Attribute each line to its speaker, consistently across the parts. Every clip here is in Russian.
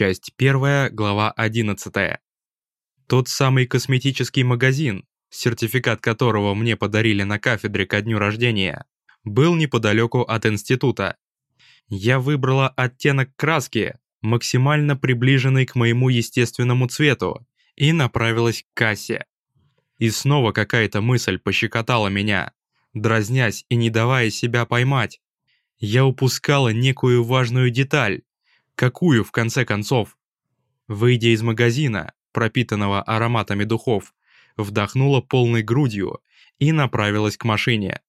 Speaker 1: Часть 1, глава 11. Тот самый косметический магазин, сертификат которого мне подарили на кафедре ко дню рождения, был неподалеку от института. Я выбрала оттенок краски, максимально приближенный к моему естественному цвету, и направилась к кассе. И снова какая-то мысль пощекотала меня, дразнясь и не давая себя поймать. Я упускала некую важную деталь. Какую, в конце концов? Выйдя из магазина, пропитанного ароматами духов, вдохнула полной грудью и направилась к машине.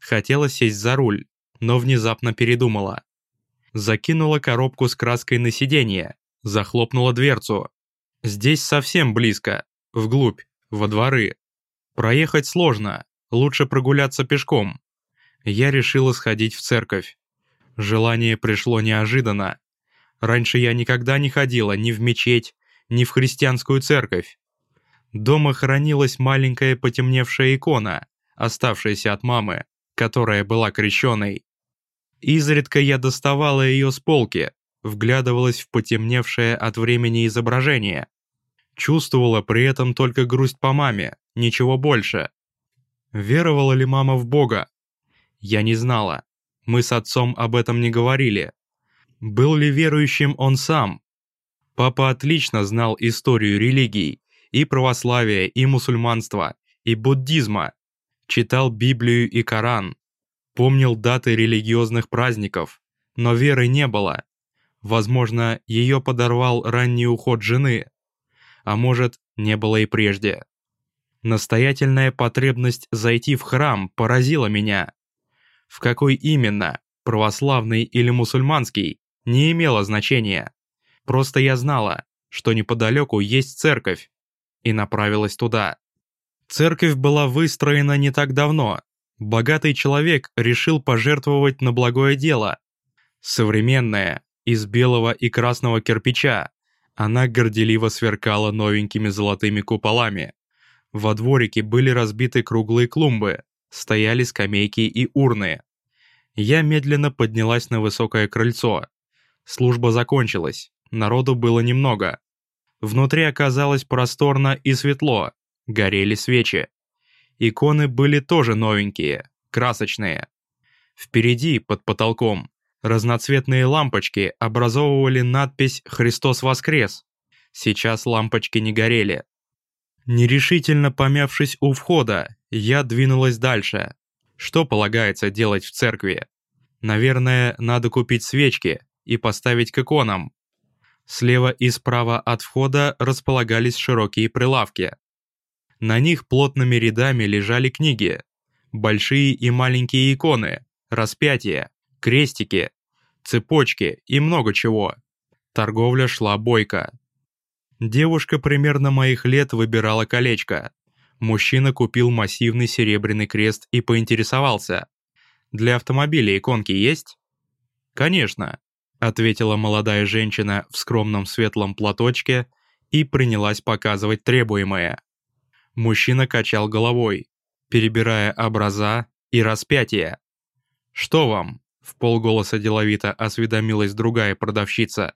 Speaker 1: Хотела сесть за руль, но внезапно передумала. Закинула коробку с краской на сиденье, захлопнула дверцу. Здесь совсем близко, вглубь, во дворы. Проехать сложно, лучше прогуляться пешком. Я решила сходить в церковь. Желание пришло неожиданно. Раньше я никогда не ходила ни в мечеть, ни в христианскую церковь. Дома хранилась маленькая потемневшая икона, оставшаяся от мамы, которая была крещеной. Изредка я доставала ее с полки, вглядывалась в потемневшее от времени изображение. Чувствовала при этом только грусть по маме, ничего больше. Веровала ли мама в Бога? Я не знала. Мы с отцом об этом не говорили. Был ли верующим он сам? Папа отлично знал историю религий, и православия, и мусульманства, и буддизма. Читал Библию и Коран. Помнил даты религиозных праздников, но веры не было. Возможно, ее подорвал ранний уход жены. А может, не было и прежде. Настоятельная потребность зайти в храм поразила меня. В какой именно, православный или мусульманский, не имело значения. Просто я знала, что неподалеку есть церковь, и направилась туда. Церковь была выстроена не так давно. Богатый человек решил пожертвовать на благое дело. Современная, из белого и красного кирпича, она горделиво сверкала новенькими золотыми куполами. Во дворике были разбиты круглые клумбы, стояли скамейки и урны. Я медленно поднялась на высокое крыльцо. Служба закончилась, народу было немного. Внутри оказалось просторно и светло, горели свечи. Иконы были тоже новенькие, красочные. Впереди, под потолком, разноцветные лампочки образовывали надпись «Христос воскрес». Сейчас лампочки не горели. Нерешительно помявшись у входа, я двинулась дальше. Что полагается делать в церкви? Наверное, надо купить свечки и поставить к иконам, Слева и справа от входа располагались широкие прилавки. На них плотными рядами лежали книги, большие и маленькие иконы, распятия, крестики, цепочки и много чего. Торговля шла бойко. Девушка примерно моих лет выбирала колечко. Мужчина купил массивный серебряный крест и поинтересовался. «Для автомобиля иконки есть?» «Конечно», ответила молодая женщина в скромном светлом платочке и принялась показывать требуемое. Мужчина качал головой, перебирая образа и распятия. «Что вам?» — в полголоса деловито осведомилась другая продавщица.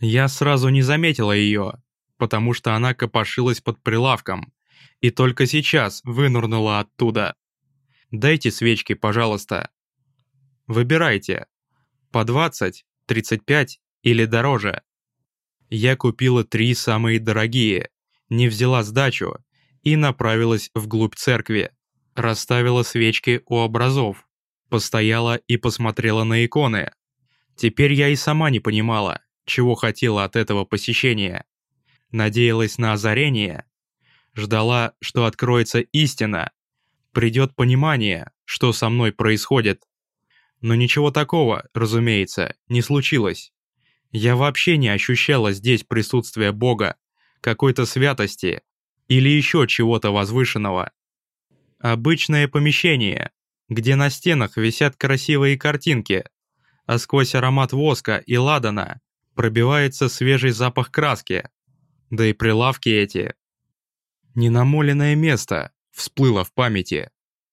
Speaker 1: Я сразу не заметила ее, потому что она копошилась под прилавком и только сейчас вынурнула оттуда. «Дайте свечки, пожалуйста». «Выбирайте», по 20, 35 или дороже. Я купила три самые дорогие, не взяла сдачу и направилась вглубь церкви. Расставила свечки у образов, постояла и посмотрела на иконы. Теперь я и сама не понимала, чего хотела от этого посещения. Надеялась на озарение. Ждала, что откроется истина. Придет понимание, что со мной происходит. Но ничего такого, разумеется, не случилось. Я вообще не ощущала здесь присутствия Бога, какой-то святости или еще чего-то возвышенного. Обычное помещение, где на стенах висят красивые картинки, а сквозь аромат воска и ладана пробивается свежий запах краски. Да и прилавки эти. Ненамоленное место всплыло в памяти.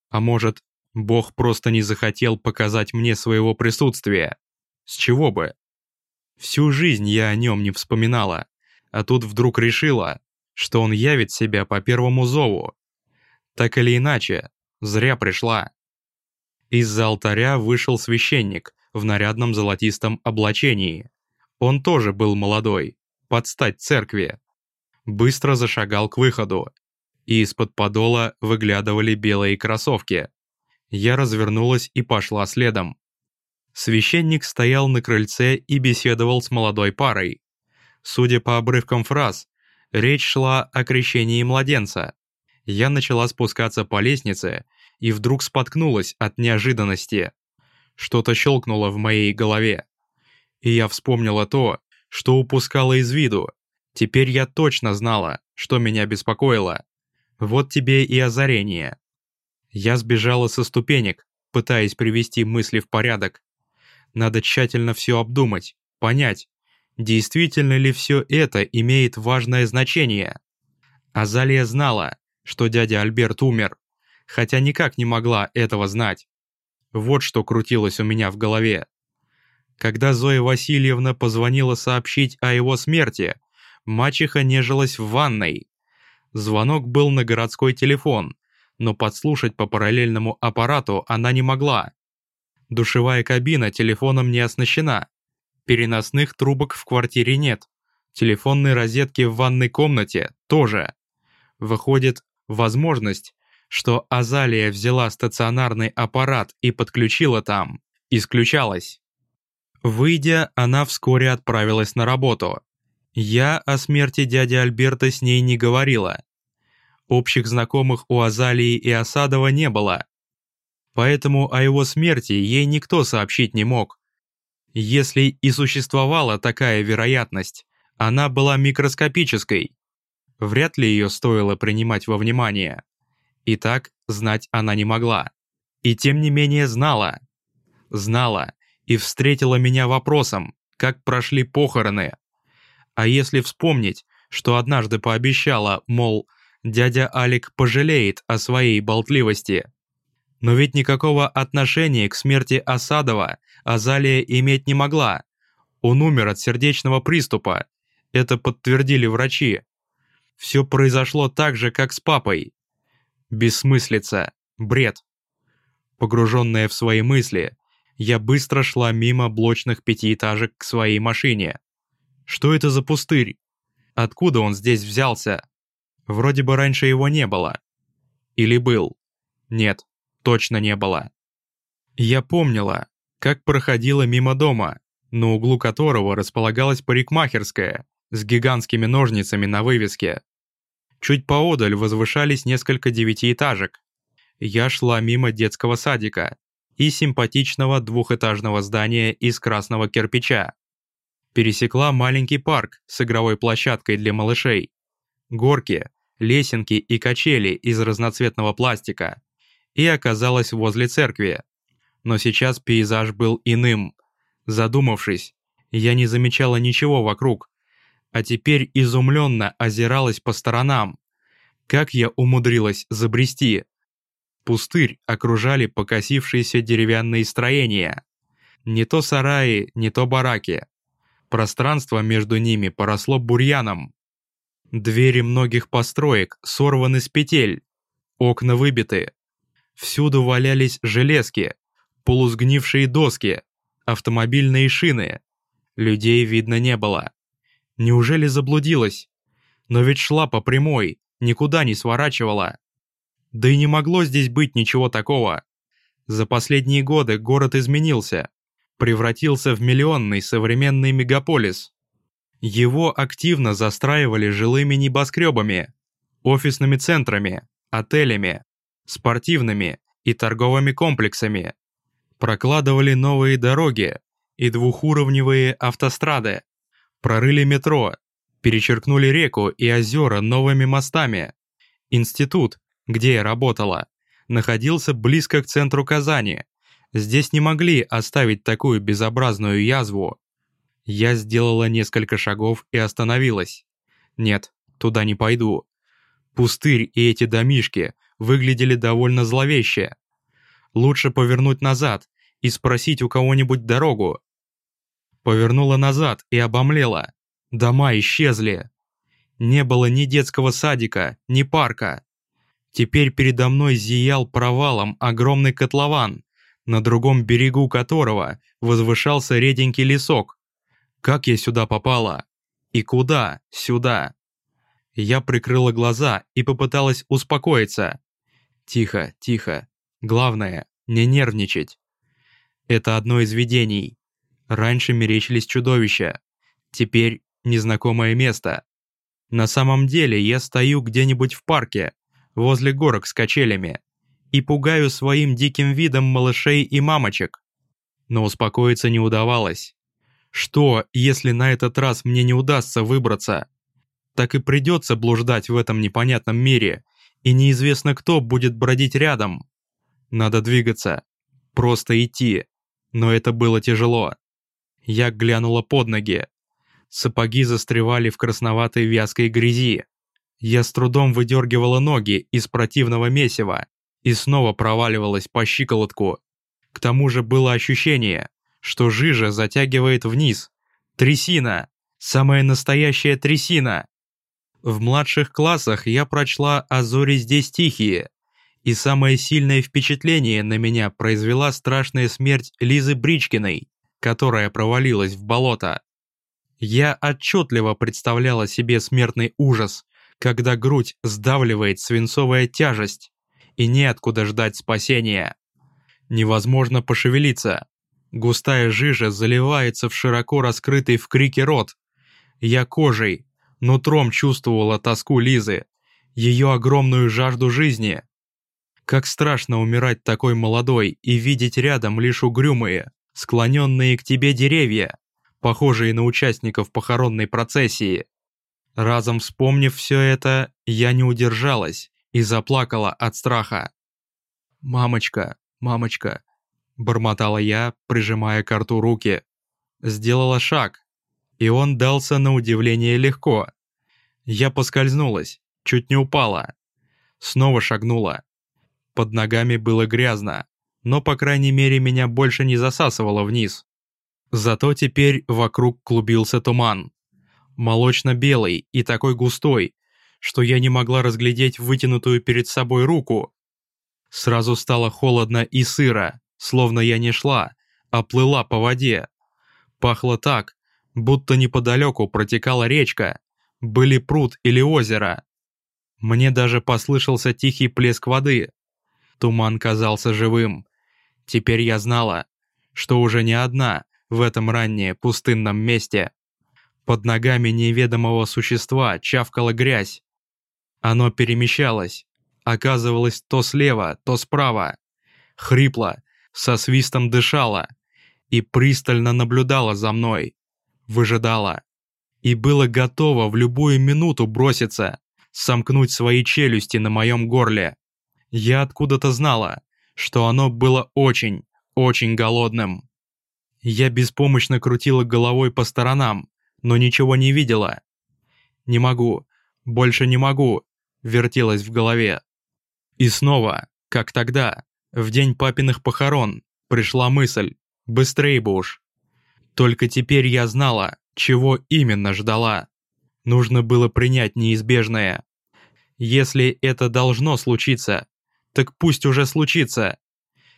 Speaker 1: А может, Бог просто не захотел показать мне своего присутствия. С чего бы? Всю жизнь я о нем не вспоминала, а тут вдруг решила, что он явит себя по первому зову. Так или иначе, зря пришла. Из-за алтаря вышел священник в нарядном золотистом облачении. Он тоже был молодой, под стать церкви. Быстро зашагал к выходу, и из-под подола выглядывали белые кроссовки. Я развернулась и пошла следом. Священник стоял на крыльце и беседовал с молодой парой. Судя по обрывкам фраз, речь шла о крещении младенца. Я начала спускаться по лестнице и вдруг споткнулась от неожиданности. Что-то щелкнуло в моей голове. И я вспомнила то, что упускала из виду. Теперь я точно знала, что меня беспокоило. Вот тебе и озарение. Я сбежала со ступенек, пытаясь привести мысли в порядок. Надо тщательно все обдумать, понять, действительно ли все это имеет важное значение. Азалия знала, что дядя Альберт умер, хотя никак не могла этого знать. Вот что крутилось у меня в голове. Когда Зоя Васильевна позвонила сообщить о его смерти, мачеха нежилась в ванной. Звонок был на городской телефон, но подслушать по параллельному аппарату она не могла. Душевая кабина телефоном не оснащена. Переносных трубок в квартире нет. Телефонной розетки в ванной комнате тоже. Выходит, возможность, что Азалия взяла стационарный аппарат и подключила там, исключалась. Выйдя, она вскоре отправилась на работу. Я о смерти дяди Альберта с ней не говорила. Общих знакомых у Азалии и Осадова не было. Поэтому о его смерти ей никто сообщить не мог. Если и существовала такая вероятность, она была микроскопической. Вряд ли ее стоило принимать во внимание. И так знать она не могла. И тем не менее знала. Знала и встретила меня вопросом, как прошли похороны. А если вспомнить, что однажды пообещала, мол, дядя Алик пожалеет о своей болтливости, но ведь никакого отношения к смерти Осадова Азалия иметь не могла. Он умер от сердечного приступа. Это подтвердили врачи. Все произошло так же, как с папой. Бессмыслица, бред. Погруженная в свои мысли, я быстро шла мимо блочных пятиэтажек к своей машине. Что это за пустырь? Откуда он здесь взялся? Вроде бы раньше его не было. Или был? Нет, точно не было. Я помнила, как проходила мимо дома, на углу которого располагалась парикмахерская с гигантскими ножницами на вывеске. Чуть поодаль возвышались несколько девятиэтажек. Я шла мимо детского садика и симпатичного двухэтажного здания из красного кирпича. Пересекла маленький парк с игровой площадкой для малышей. Горки, лесенки и качели из разноцветного пластика и оказалась возле церкви. Но сейчас пейзаж был иным. Задумавшись, я не замечала ничего вокруг, а теперь изумленно озиралась по сторонам. Как я умудрилась забрести? Пустырь окружали покосившиеся деревянные строения. Не то сараи, не то бараки. Пространство между ними поросло бурьяном. Двери многих построек сорваны с петель, окна выбиты, Всюду валялись железки, полусгнившие доски, автомобильные шины. Людей видно не было. Неужели заблудилась? Но ведь шла по прямой, никуда не сворачивала. Да и не могло здесь быть ничего такого. За последние годы город изменился, превратился в миллионный современный мегаполис. Его активно застраивали жилыми небоскребами, офисными центрами, отелями, спортивными и торговыми комплексами, прокладывали новые дороги и двухуровневые автострады, прорыли метро, перечеркнули реку и озера новыми мостами. Институт, где я работала, находился близко к центру Казани. Здесь не могли оставить такую безобразную язву. Я сделала несколько шагов и остановилась. Нет, туда не пойду. Пустырь и эти домишки выглядели довольно зловеще. Лучше повернуть назад и спросить у кого-нибудь дорогу. Повернула назад и обомлела. Дома исчезли. Не было ни детского садика, ни парка. Теперь передо мной зиял провалом огромный котлован, на другом берегу которого возвышался реденький лесок. Как я сюда попала? И куда сюда? Я прикрыла глаза и попыталась успокоиться. Тихо, тихо. Главное, не нервничать. Это одно из видений. Раньше мерещились чудовища. Теперь незнакомое место. На самом деле я стою где-нибудь в парке, возле горок с качелями, и пугаю своим диким видом малышей и мамочек. Но успокоиться не удавалось. Что, если на этот раз мне не удастся выбраться? Так и придется блуждать в этом непонятном мире, и неизвестно кто будет бродить рядом. Надо двигаться. Просто идти. Но это было тяжело. Я глянула под ноги. Сапоги застревали в красноватой вязкой грязи. Я с трудом выдергивала ноги из противного месива и снова проваливалась по щиколотку. К тому же было ощущение, что жижа затягивает вниз. Трясина! Самая настоящая трясина! В младших классах я прочла «А зори здесь тихие», и самое сильное впечатление на меня произвела страшная смерть Лизы Бричкиной, которая провалилась в болото. Я отчетливо представляла себе смертный ужас, когда грудь сдавливает свинцовая тяжесть, и неоткуда ждать спасения. Невозможно пошевелиться. Густая жижа заливается в широко раскрытый в крике рот. Я кожей, нутром чувствовала тоску Лизы, ее огромную жажду жизни. Как страшно умирать такой молодой и видеть рядом лишь угрюмые, склоненные к тебе деревья, похожие на участников похоронной процессии. Разом вспомнив все это, я не удержалась и заплакала от страха. «Мамочка, мамочка», — бормотала я, прижимая к рту руки. Сделала шаг, и он дался на удивление легко. Я поскользнулась, чуть не упала. Снова шагнула. Под ногами было грязно, но, по крайней мере, меня больше не засасывало вниз. Зато теперь вокруг клубился туман. Молочно-белый и такой густой, что я не могла разглядеть вытянутую перед собой руку. Сразу стало холодно и сыро, словно я не шла, а плыла по воде. Пахло так, будто неподалеку протекала речка, были пруд или озеро. Мне даже послышался тихий плеск воды. Туман казался живым. Теперь я знала, что уже не одна в этом ранее пустынном месте. Под ногами неведомого существа чавкала грязь. Оно перемещалось, оказывалось то слева, то справа. Хрипло, со свистом дышало и пристально наблюдало за мной. Выжидало. И было готово в любую минуту броситься, сомкнуть свои челюсти на моем горле. Я откуда-то знала, что оно было очень, очень голодным. Я беспомощно крутила головой по сторонам, но ничего не видела. «Не могу, больше не могу», — вертелось в голове. И снова, как тогда, в день папиных похорон, пришла мысль «быстрее бы уж». Только теперь я знала, чего именно ждала. Нужно было принять неизбежное. Если это должно случиться, так пусть уже случится.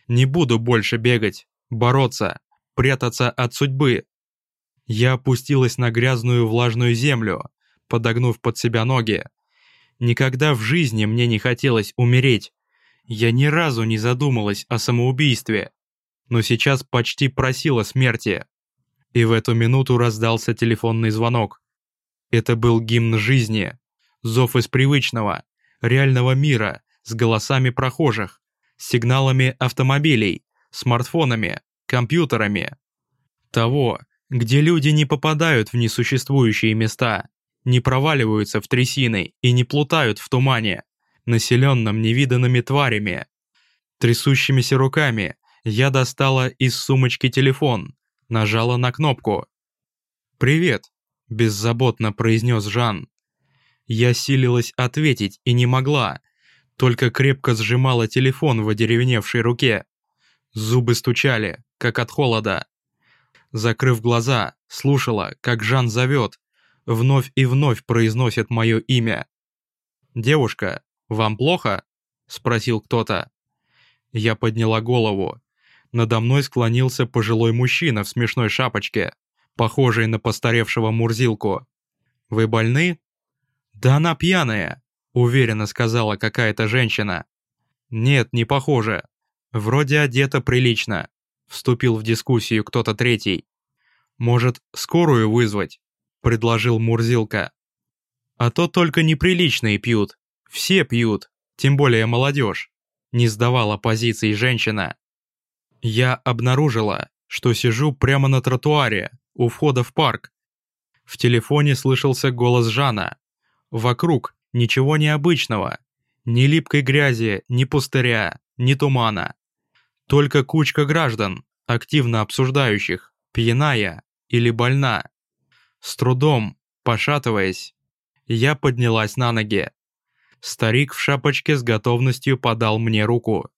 Speaker 1: Не буду больше бегать, бороться, прятаться от судьбы. Я опустилась на грязную влажную землю, подогнув под себя ноги. Никогда в жизни мне не хотелось умереть. Я ни разу не задумалась о самоубийстве, но сейчас почти просила смерти. И в эту минуту раздался телефонный звонок. Это был гимн жизни, зов из привычного, реального мира с голосами прохожих, сигналами автомобилей, смартфонами, компьютерами. Того, где люди не попадают в несуществующие места, не проваливаются в трясины и не плутают в тумане, населенном невиданными тварями. Трясущимися руками я достала из сумочки телефон, нажала на кнопку. «Привет», – беззаботно произнес Жан. Я силилась ответить и не могла, только крепко сжимала телефон в одеревеневшей руке. Зубы стучали, как от холода. закрыв глаза, слушала, как Жан зовет, вновь и вновь произносит мое имя. «Девушка, вам плохо?» — спросил кто-то. Я подняла голову. Надо мной склонился пожилой мужчина в смешной шапочке, похожий на постаревшего Мурзилку. «Вы больны?» «Да она пьяная», — уверенно сказала какая-то женщина. «Нет, не похоже. Вроде одета прилично», — вступил в дискуссию кто-то третий. «Может, скорую вызвать?» — предложил Мурзилка. «А то только неприличные пьют. Все пьют, тем более молодежь», — не сдавала позиций женщина. Я обнаружила, что сижу прямо на тротуаре, у входа в парк. В телефоне слышался голос Жана. Вокруг ничего необычного. Ни липкой грязи, ни пустыря, ни тумана. Только кучка граждан, активно обсуждающих, пьяная или больна. С трудом, пошатываясь, я поднялась на ноги. Старик в шапочке с готовностью подал мне руку.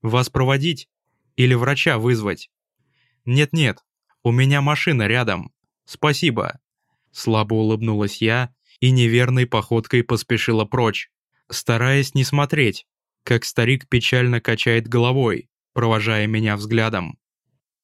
Speaker 1: «Вас проводить? Или врача вызвать?» «Нет-нет, у меня машина рядом. Спасибо». Слабо улыбнулась я и неверной походкой поспешила прочь, стараясь не смотреть, как старик печально качает головой, провожая меня взглядом.